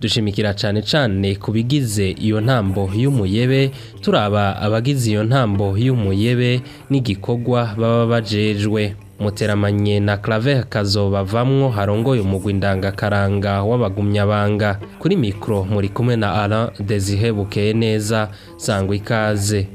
dushimikira cyane cyane ku bigize iyo ntambo y'umuyebe turaba abagize iyo ntambo y'umuyebe n'igikorwa baba bajejwe muteramanye na clave kazoba bavamwo harongoye umugwi ndangakaranga w'abagumyabanga kuri mikoro muri kumwe na ara dezihe bukeye neza sangwa ikaze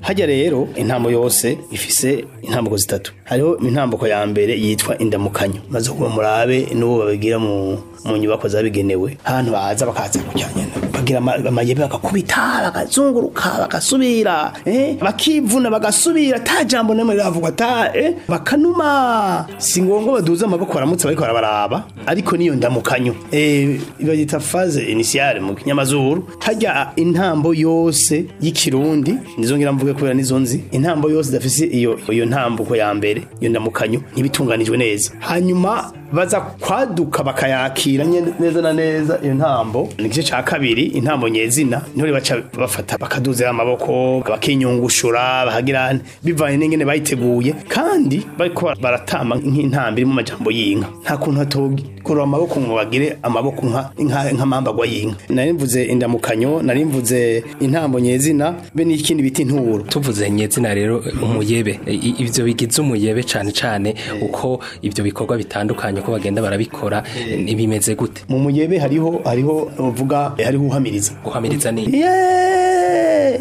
hajya rero intama yose ifise intambuko zitatu hariho intambuko ya mbere yitwa indamukanyo maze kuba murabe n'ubu babigira mu mu nyubako zabigenewe ahantu baza bakaza kucyanyana bagira amayebe bakakubita bakazunguruka bagasubira eh? bakivuna bagasubira ta jambo n'imwe riravugwa ta eh? bakanuma si ngombwa baduze amaboko baramutse bariko barabaraba ariko niyo ndamukanyo eh, bayita faze initiale mu kinyamazuru harya intambo yose y'ikirundi nizongera mvuge kubera nizo nzi intambo yose dafise iyo iyo ntambuko ya mbere iyo ndamukanyo ntibitunganijwe neza hanyuma baza kwaduka bakayakira neza na neza iyo ntambo ni igice cya kabiri intambo nyezina niho baca bafata bakaduzira amaboko bakinyungushura bahagira bivanye n'ingene bayiteguye kandi bariko baratama nk'intambi irimo amajambo y'inka nta kuntu hatokorora amaboko ngo bagire amaboko nk'amambagwa y'inka nari mvuze indamukanyo nari mvuze intambo nyezina be n'ikindi bita inturo tuvuze nyezina rero umuyebe ibyo bigize umuyebe cyane cyane uko ibyo bikorwa bitandukanye uko bagenda barabikora ntibimeze gute mu muyebe hariho hariho uvuga hariho uhamiriza guhamiriza ni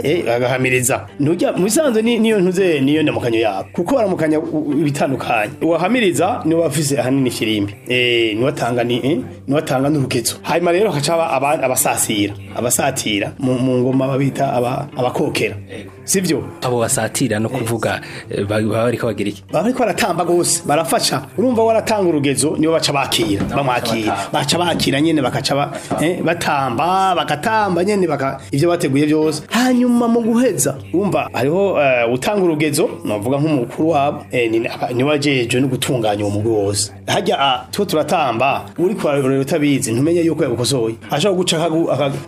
eh, agahamiriza ntujya mu bisanzwe niyo ntuze niyo ndamukanyo yabo kuko baramukanya ibitandukanye wahamiriza niwe wafise ahanini ifirimbi eh, niwatanga ni eh, niwatanga hanyuma rero hakaca abasasira abasatira mu ngoma babita abakokera sibyo abo basatira no kuvuga baba bariko bagira iki baba bariko baratamba gose barafasha urumva waratanga urugezo nibo baca bakira bamwakira baca bakira nyene bakaca eh, batamba bagatamba nyene baka bateguye byose hanyuma mu guheza urumva hariho eh, utanga urugezo navuga nk'umukuru wabo eh, niwe ajejwe no gutunganya uwo mugwi wose harya ah, tuba turatamba uri kurarura utabizi ntumenye yuko yagukosoye ashaka guca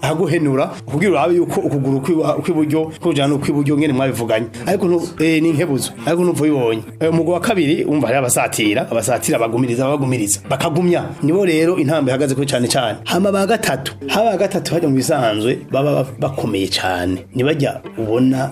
akaguhenura kugira urabe yuko ukuguru kw'iburyo kujana n'ukw'iburyo nyene mwabivuganye ariko ni inkebuzo ariko ubibonye eh, umugwi wa kabiri umva ari abasatira abasatira bagumiriza abagumiriza bakagumya nibo rero intambwe ihagaze kuri cyane cyane hama ba gatatu haba gatatu bajya mu bisanzwe baba bakomeye cyane nibajya ubona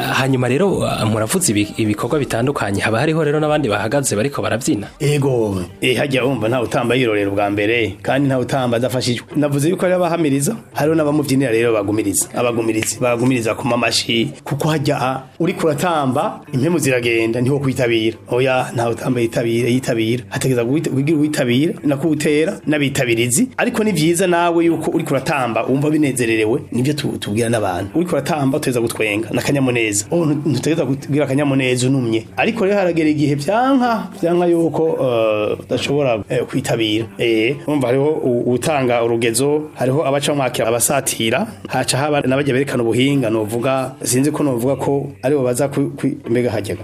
ah, hanyuma rero ah, muravuze ibikorwa bitandukanye haba hariho rero n'abandi bahagaze bariko barabyina ego eh, hajya wumva ntawe utamba yirorera ubwa mbere kandi ntawe utamba adafashijwe navuze yuko ari abahamiriza hariho n'abamubyinira rero bagumiriza abagumiriza bagumiriza ku mamashi kuko hajya ah, uri kuratamba impemu ziragenda niho kwitabira oya ntawe utamba yitabira yitabira hategeza kugira uwitabira nakutera n'abitabirizi ariko ni byiza nawe yuko uri kuratamba wumva binezererewe nibyo tubwira n'abantu uri kuratamba gutamba tuza gutwenga nakanyamuneza oh ntuteza kugira akanyamuneza unumye ariko rero haragera igihe byanka byanka yuko uh, udashobora eh, kwitabira eh umva hariho utanga urugezo hariho abaca mwakira abasatira haca haba nabajya berekana ubuhinga novuga sinzi ko novuga ko ari bo baza mbega hajyaga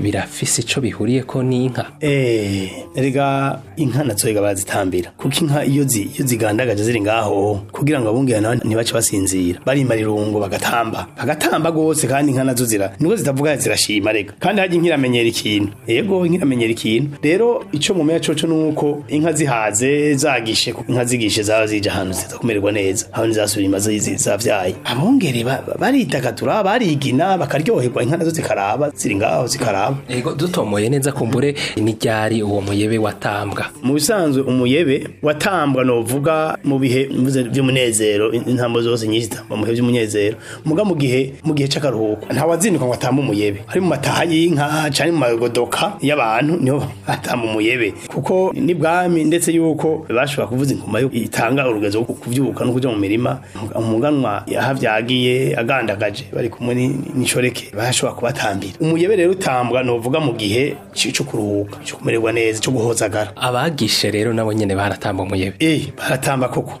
birafise ico bihuriye ko n'inka eh erega inka natso bazitambira kuko inka iyo zigandagaje ziri ngaho kugira ngo abungera nawe ntibace basinzira barimara irungo bagatamba bagatamba gose kandi inka nazo zira niko zitavuga zirashima rega kandi haje nkiramenyera ikintu yego nkiramenyera ikintu rero ico mumeya coco nuko inka zihaze zagishe inka zigishe zaba zija ahantu zizakumererwa neza aho zazasubira imaze zizavyaye abongere baritagadura barigina bakaryoherwa inka nazo zikaraba ziri ngaho zikaramba yego dutomoye neza kumbure n'iryari uwo muyebe watambwa mu bisanzwe umuyebe watambwa novuga mu bihe by'umunezero intambo zose nyinshi mu bihe by'umunezero muga mu gihe mu gihe c'akaruhuko nta wazinduka ngo atamba umuyebe ari mu mataha y'inka cyane mu magodoka y'abantu niho atamba umuyebe kuko ni bwami ndetse yuko bashobora kuvuza inkuma yo itanga urugezo rwo kubyuka no kuja mu mirima umuganwa yahavyagiye agandagaje bari kumwe n'inshoreke bashobora kubatambira umuyebe rero utambwa nuvuga mu gihe cyo kuruhuka cyo kumererwa neza cyo guhozagara abagishe rero nabo nyene baratamba umuyebe eh baratamba koko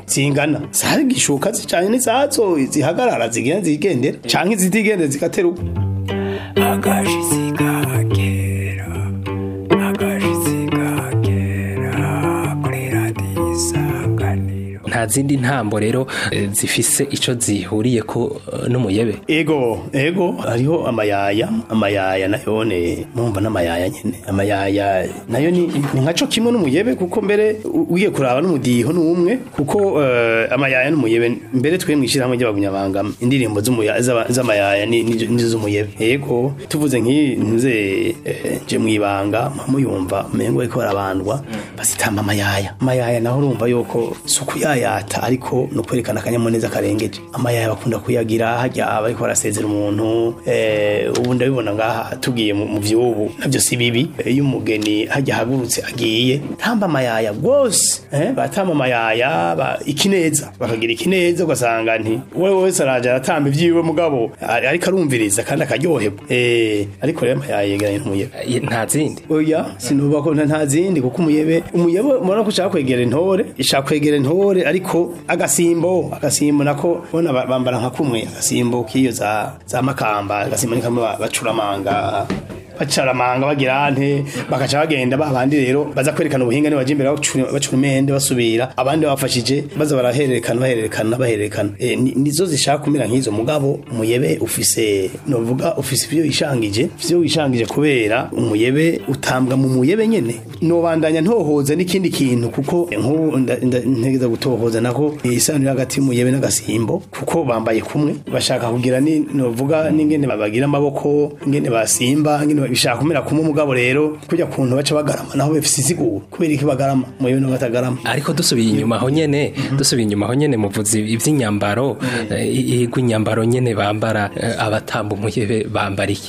zingana zari gishuka zijana n'izazo zihagarara zigenda zigendera canke zitigendera zigateruka agashi zigake zindi ntambo rero eh, zifise icyo zihuriye ko eh, n'umuyebe ego ego ariho amayaya amayaya nayo ne mumva n'amayaya nyine amayaya nayo ni nkaco kimwe n'umuyebe kuko mbere ugiye kuraba n'umudiho n'umwe kuko eh, amayaya n'umuyebe mbere twe mwishirahamwe ry'abagunyabanga indirimbo z'amayaya nizo z'umuyebe ego tuvuze nk'iyi ntuze je mwibanga muyumva mengo ariko barabandwa mm. basitamba amayaya amayaya naho urumva yuko suku yaya kwirata ariko no kwerekana akanyamuneza karengeje amayaya bakunda kuyagira hajya abari barasezera umuntu eh, ubu ndabibona ngaha tugiye mu by'ubu nabyo si bibi eh, iyo umugeni hajya ahagurutse agiye ntamba amayaya rwose eh, batamba amayaya ikineza bakagira ikineza ugasanga nti wowe wese araje aratamba ibyiwe mugabo ariko arumviriza kandi akaryohebwa ariko rero amayaya yegeranye n'umuyebe nta zindi oya sinuba ko nta zindi kuko umuyebe umuyebe murabona ushaka kwegera intore ishaka kwegera intore ariko ariko agasimbo agasimbo nako bona bambara nka kumwe agasimbo kiyo za za makamba agasimbo nikamwe bacuramanga bacaramanga bagira nte bakaca bagenda babandi rero baza kwerekana ubuhinga ni bajimbera bacura basubira abandi bafashije baza baraherekana baherekana bahererekana e, nizo zishaka kumira nkizo mugabo umuyebe ufise no vuga ufise ibyo yishangije ibyo yishangije kubera umuyebe utambwa mu muyebe nyene no bandanya ntohoza n'ikindi kintu kuko nk'ubu ntegeza gutohoza nako isano hagati muyebe n'agasimbo kuko bambaye kumwe bashaka kugira ni no vuga n'ingene babagira amaboko ingene basimba ingene bishaka kumera kumwe mugabo rero kujya kuntu baca bagarama naho bifise izigura kubera iki bagarama mu bintu batagarama ariko dusubiye inyuma ho nyene mhm. dusubiye inyuma ho nyene muvuzi ivy'inyambaro eh. eh, igwa inyambaro nyene bambara eh, abatamba umuyebe bambara iki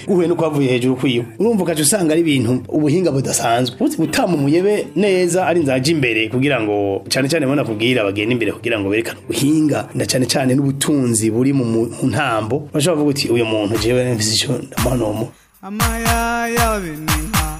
uhuye no kwavuye hejuru kwiwe urumva ukaje usanga ari ibintu ubuhinga budasanzwe uzi gutama umuyebe neza ari nzaje imbere kugira ngo cyane cyane bona kubwira bagenda imbere kugira ngo berekane ubuhinga na cyane cyane n'ubutunzi buri mu ntambo bashobora kuvuga uti uyu muntu jewe mfise ico amanomo amayaya beninka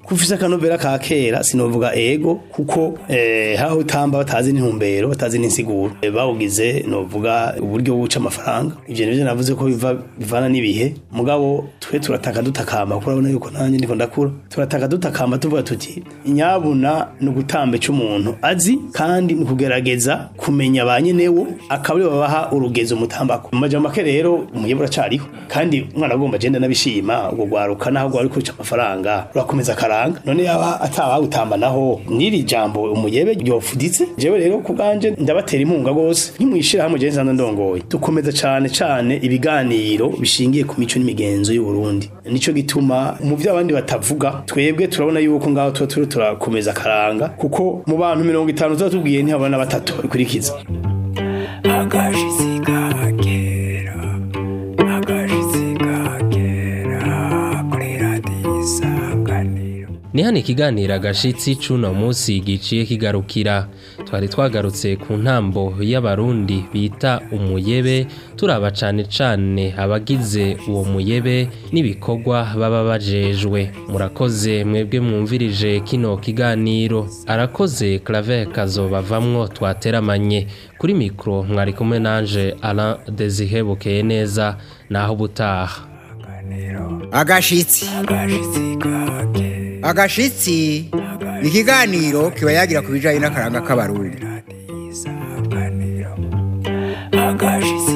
kufise akanovera ka kera sinovuga ego kuko eh, haho utamba batazi n'intumbero batazi n'insiguro bawugize novuga uburyo buca amafaranga ivyo nivyo navuze ko bivana n'ibihe mugabo twe turataka dutakamba kuko urabona yuko nanjye ndiko ndakura turataka dutakamba tuvuga tuti nyabuna ni ugutamba cy'umuntu azi kandi ni kugerageza kumenya ba nyenewo akaba aribo babaha urugezo mutambako mu majambo make rero umuyobora acariho kandi umwana agomba agenda n'abishima ubwo gwaruka naho gwari kwica amafaranga urakomeza akaranga none yaba atabagutamba naho n'iri jambo umuyebe ryofuditse jewe rero kubanje ndabatera impunga gose nkimwishira hamwe ndongoye dukomeza cyane cyane ibiganiro bishingiye ku mico n'imigenzo y'u Burundi nico gituma mu by’abandi batavuga twebwe turabona yuko ngaho tuba turi turakomeza karanga kuko mu bantu 50 tuba tubwiye ntihabona batatu ikurikiza Kane ikiganiro agashitsi cuno munsi giciye kigarukira twari twagarutse ku ntambo y'abarundi bita umuyebe turaba cane cane abagize uwo muyebe n'ibikorwa baba bajejwe murakoze mwebwe mwumvirije kino kiganiro arakoze clave Kazoba vamwo twateramanye kuri mikro mwari kumwe nanje Alain Desire neza naho butaha agashitsi agashitsi agashitsi ikiganiro kiba yagira ku bijyanye n'akaranga k'abarundi agashitsi